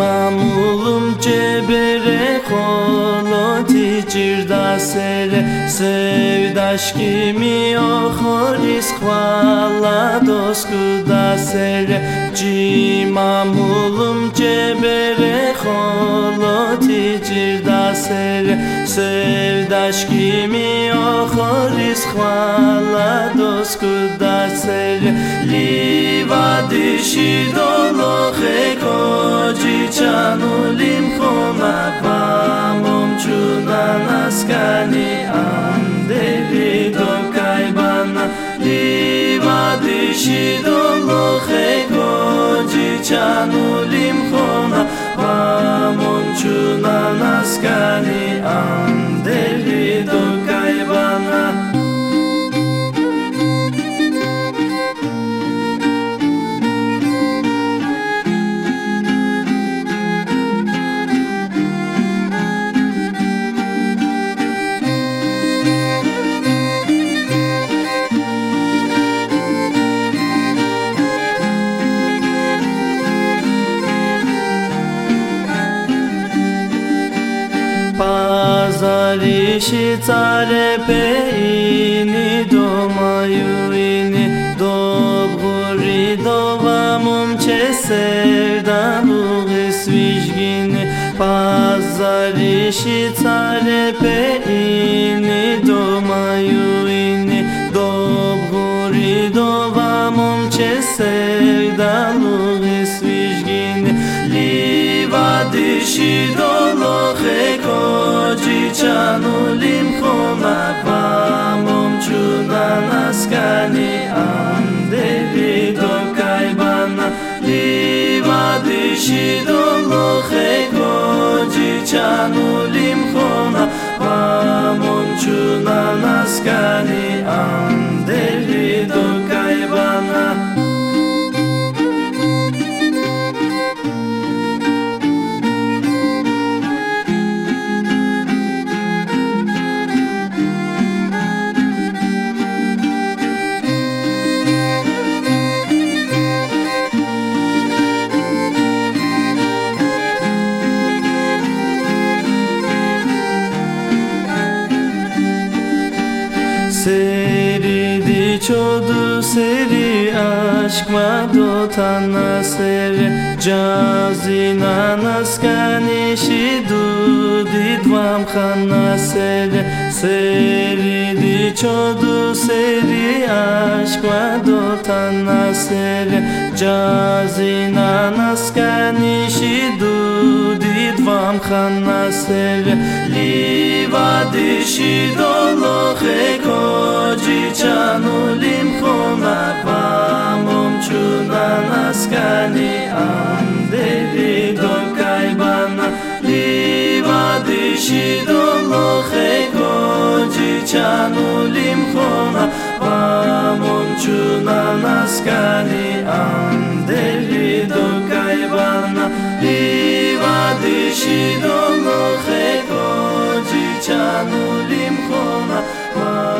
ممولم جبره خاناتی جیر دسره سودش کیمی آخاریس خوالا دوسکو دسره جی ممولم جبره خاناتی جیر دسره سودش کیمی آخاریس خوالا دوسکو دسره لیوا دیشی دولو خیکو Veçan ulim konak mamom Çunan askani andeli dom kaybana Diva dişi dolu hekoci Çan ulim Цариши царе пеини домаю ини добгури довамум че серда буги свижгини пазариши царе пеини домаю ини добгури довамум че серда буги свижгини лива диши до maskani andeli do kaibana lima dishi do loche goji chanulim khona mamon Seri diçodu seri aşk vado tana seri Cazina naskani shidu didvam khana seri Seri diçodu seri aşk vado tana seri Cazina naskani shidu didvam khana seri Livadishi doloxe koji chanulim khona pamom chuna naskani andeli do kaibana Livadishi doloxe koji chanulim khona pamom chuna naskani שמחו